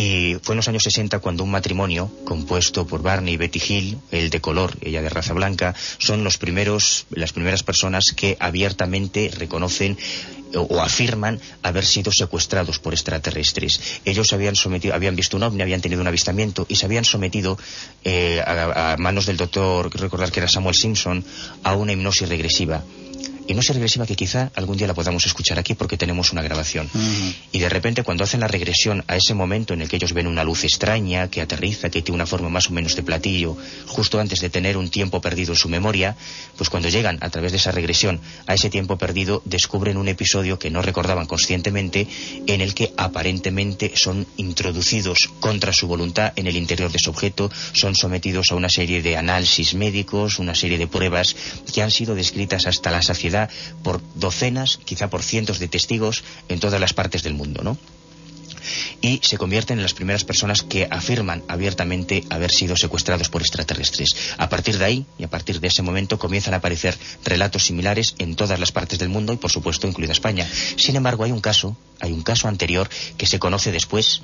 Y fue en los años 60 cuando un matrimonio compuesto por Barney y Betty Hill, el de color, ella de raza blanca, son los primeros, las primeras personas que abiertamente reconocen o afirman haber sido secuestrados por extraterrestres. Ellos habían sometido, habían visto un ovni, habían tenido un avistamiento y se habían sometido eh, a, a, manos del doctor, recordar que era Samuel Simpson, a una hipnosis regresiva y no es regresiva que quizá algún día la podamos escuchar aquí porque tenemos una grabación. Y de repente cuando hacen la regresión a ese momento en el que ellos ven una luz extraña que aterriza, que tiene una forma más o menos de platillo, justo antes de tener un tiempo perdido en su memoria, pues cuando llegan a través de esa regresión a ese tiempo perdido, descubren un episodio que no recordaban conscientemente en el que aparentemente son introducidos contra su voluntad en el interior de ese objeto, son sometidos a una serie de análisis médicos, una serie de pruebas que han sido descritas hasta la saciedad por docenas, quizá por cientos de testigos en todas las partes del mundo, ¿no? y se convierten en las primeras personas que afirman abiertamente haber sido secuestrados por extraterrestres. A partir de ahí y a partir de ese momento comienzan a aparecer relatos similares en todas las partes del mundo y por supuesto incluida España. Sin embargo, hay un caso, hay un caso anterior que se conoce después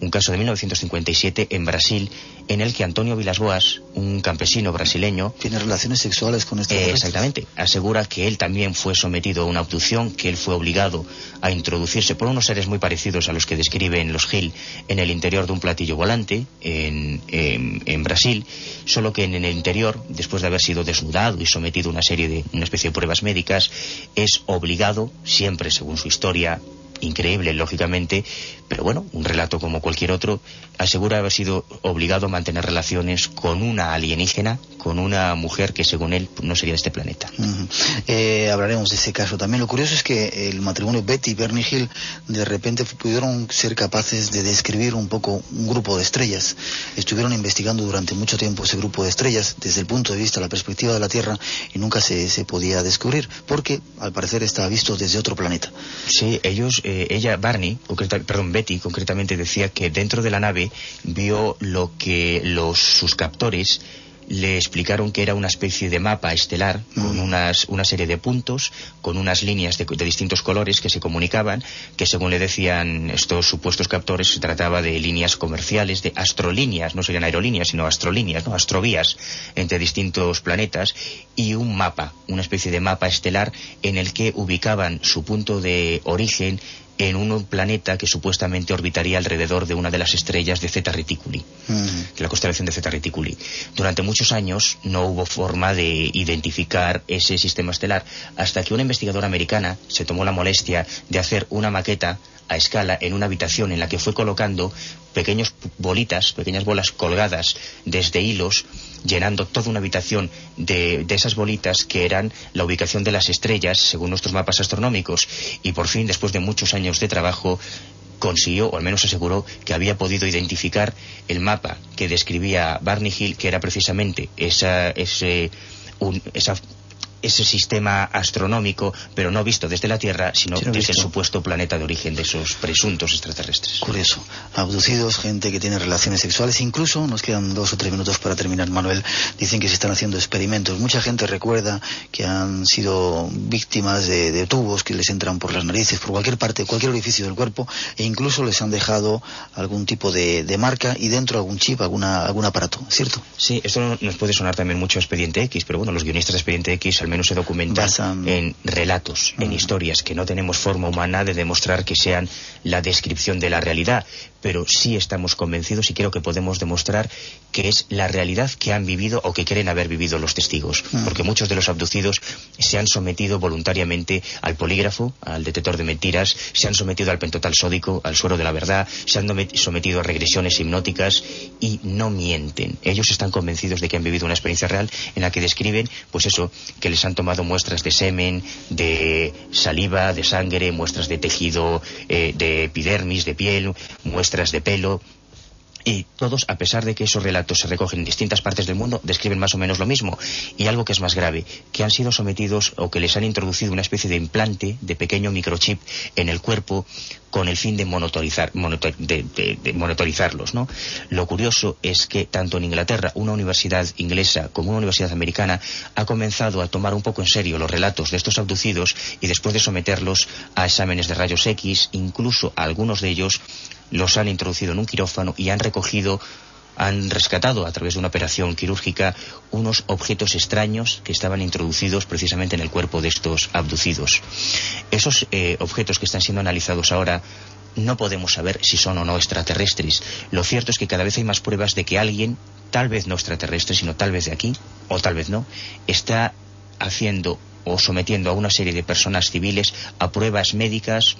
un caso de 1957 en Brasil en el que Antonio Vilas Boas, un campesino brasileño... Tiene relaciones sexuales con este... exactamente. Asegura que él también fue sometido a una abducción, que él fue obligado a introducirse por unos seres muy parecidos a los que describen los Gil en el interior de un platillo volante en, en, Brasil, solo que en el interior, después de haber sido desnudado y sometido a una serie de... una especie de pruebas médicas, es obligado, siempre según su historia, increíble, lógicamente, pero bueno, un relato como cualquier otro, asegura haber sido obligado a mantener relaciones con una alienígena, con una mujer que según él no sería de este planeta. Eh, hablaremos de ese caso también. Lo curioso es que el matrimonio Betty y Bernie Hill de repente pudieron ser capaces de describir un poco un grupo de estrellas. Estuvieron investigando durante mucho tiempo ese grupo de estrellas desde el punto de vista, la perspectiva de la Tierra y nunca se, se podía descubrir porque al parecer estaba visto desde otro planeta. Sí, ellos, eh, ella, Barney, perdón, Betty concretamente decía que dentro de la nave vio lo que los, sus captores le explicaron que era una especie de mapa estelar con unas, una serie de puntos, con unas líneas de, distintos colores que se comunicaban, que según le decían estos supuestos captores se trataba de líneas comerciales, de astrolíneas, no serían aerolíneas, sino astrolíneas, ¿no? astrovías entre distintos planetas y un mapa, una especie de mapa estelar en el que ubicaban su punto de origen en un planeta que supuestamente orbitaría alrededor de una de las estrellas de Zeta Reticuli, de la constelación de Zeta Reticuli. Durante muchos años no hubo forma de identificar ese sistema estelar hasta que una investigadora americana se tomó la molestia de hacer una maqueta a escala en una habitación en la que fue colocando pequeñas bolitas, pequeñas bolas colgadas desde hilos, llenando toda una habitación de, de, esas bolitas que eran la ubicación de las estrellas según nuestros mapas astronómicos. Y por fin, después de muchos años de trabajo, consiguió, o al menos aseguró, que había podido identificar el mapa que describía Barney Hill, que era precisamente esa, ese, esa ese sistema astronómico, pero no visto desde la Tierra, sino desde el supuesto planeta de origen de esos presuntos extraterrestres. Curioso. Abducidos, gente que tiene relaciones sexuales, incluso, nos quedan dos o tres minutos para terminar, Manuel, dicen que se están haciendo experimentos. Mucha gente recuerda que han sido víctimas de, tubos que les entran por las narices, por cualquier parte, cualquier orificio del cuerpo, e incluso les han dejado algún tipo de, marca y dentro algún chip, alguna, algún aparato, ¿cierto? Sí, esto nos puede sonar también mucho a Expediente X, pero bueno, los guionistas de Expediente X al menos se documentan en relatos, en historias, que no tenemos forma humana de demostrar que sean la descripción de la realidad, pero sí estamos convencidos y creo que podemos demostrar que es la realidad que han vivido o que creen haber vivido los testigos, porque muchos de los abducidos se han sometido voluntariamente al polígrafo, al detector de mentiras, se han sometido al pentotal sódico, al suero de la verdad, se han sometido a regresiones hipnóticas y no mienten. Ellos están convencidos de que han vivido una experiencia real en la que describen, pues eso, que les han tomado muestras de semen, de saliva, de sangre, muestras de tejido, eh, de epidermis, de piel, muestras de pelo, y todos, a pesar de que esos relatos se recogen en distintas partes del mundo, describen más o menos lo mismo. Y algo que es más grave, que han sido sometidos o que les han introducido una especie de implante, de pequeño microchip en el cuerpo con el fin de, de, monitorizarlos. ¿no? Lo curioso es que tanto en Inglaterra, una universidad inglesa como una universidad americana ha comenzado a tomar un poco en serio los relatos de estos abducidos y después de someterlos a exámenes de rayos X, incluso algunos de ellos los han introducido en un quirófano y han recogido han rescatado a través de una operación quirúrgica unos objetos extraños que estaban introducidos precisamente en el cuerpo de estos abducidos. Esos eh, objetos que están siendo analizados ahora no podemos saber si son o no extraterrestres. Lo cierto es que cada vez hay más pruebas de que alguien, tal vez no extraterrestre, sino tal vez de aquí, o tal vez no, está haciendo o sometiendo a una serie de personas civiles a pruebas médicas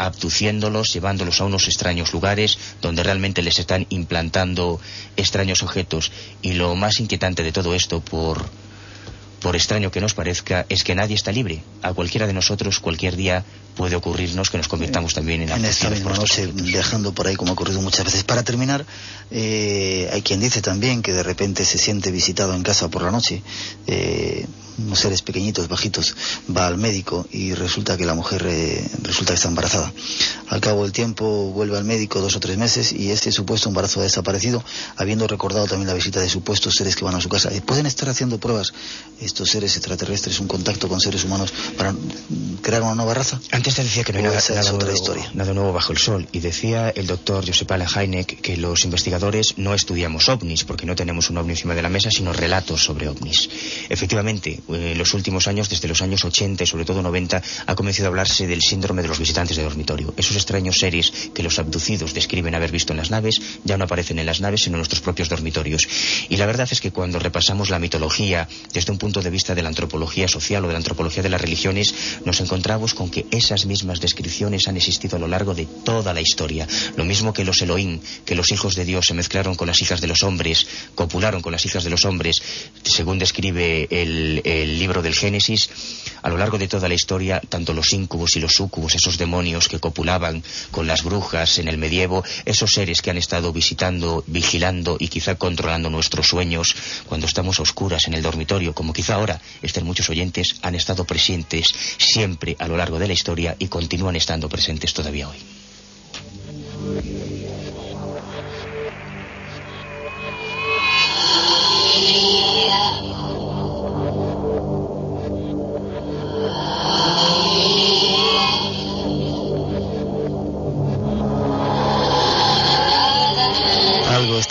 abduciéndolos, llevándolos a unos extraños lugares donde realmente les están implantando extraños objetos. Y lo más inquietante de todo esto, por, por extraño que nos parezca, es que nadie está libre. A cualquiera de nosotros, cualquier día, puede ocurrirnos que nos convirtamos también en En esta misma noche, viajando por ahí, como ha ocurrido muchas veces. Para terminar, eh, hay quien dice también que de repente se siente visitado en casa por la noche. Eh, unos seres pequeñitos, bajitos, va al médico y resulta que la mujer eh, resulta que está embarazada. Al cabo del tiempo vuelve al médico dos o tres meses y este supuesto embarazo ha desaparecido, habiendo recordado también la visita de supuestos seres que van a su casa. Eh, ¿Pueden estar haciendo pruebas estos seres extraterrestres, un contacto con seres humanos para crear una nueva raza? Antes te decía que no hay ¿O nada, esa es nada otra nuevo, historia? nada nuevo bajo el sol. Y decía el doctor Josep Alan Hynek que los investigadores no estudiamos ovnis, porque no tenemos un ovni encima de la mesa, sino relatos sobre ovnis. Efectivamente, eh, en los últimos años, desde los años 80 y sobre todo 90, ha comenzado a hablarse del síndrome de los visitantes de dormitorio. Esos extraños seres que los abducidos describen haber visto en las naves, ya no aparecen en las naves, sino en nuestros propios dormitorios. Y la verdad es que cuando repasamos la mitología desde un punto de vista de la antropología social o de la antropología de las religiones, nos encontramos con que esas mismas descripciones han existido a lo largo de toda la historia. Lo mismo que los Elohim, que los hijos de Dios se mezclaron con las hijas de los hombres, copularon con las hijas de los hombres, según describe el, libro del Génesis, a lo largo de toda la historia, tanto los íncubos y los súcubos, esos demonios que copulaban con las brujas en el medievo, esos seres que han estado visitando, vigilando y quizá controlando nuestros sueños cuando estamos a oscuras en el dormitorio, como quizá ahora estén muchos oyentes, han estado presentes siempre a lo largo de la historia y continúan estando presentes todavía hoy.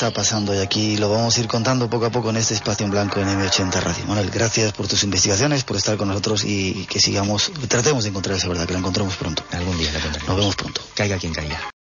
Está pasando y aquí lo vamos a ir contando poco a poco en este espacio en blanco en M80 Radio. Manuel, gracias por tus investigaciones, por estar con nosotros y que sigamos, tratemos de encontrar esa verdad, que la encontremos pronto. Algún día la encontraremos. Nos vemos pronto. Caiga quien caiga.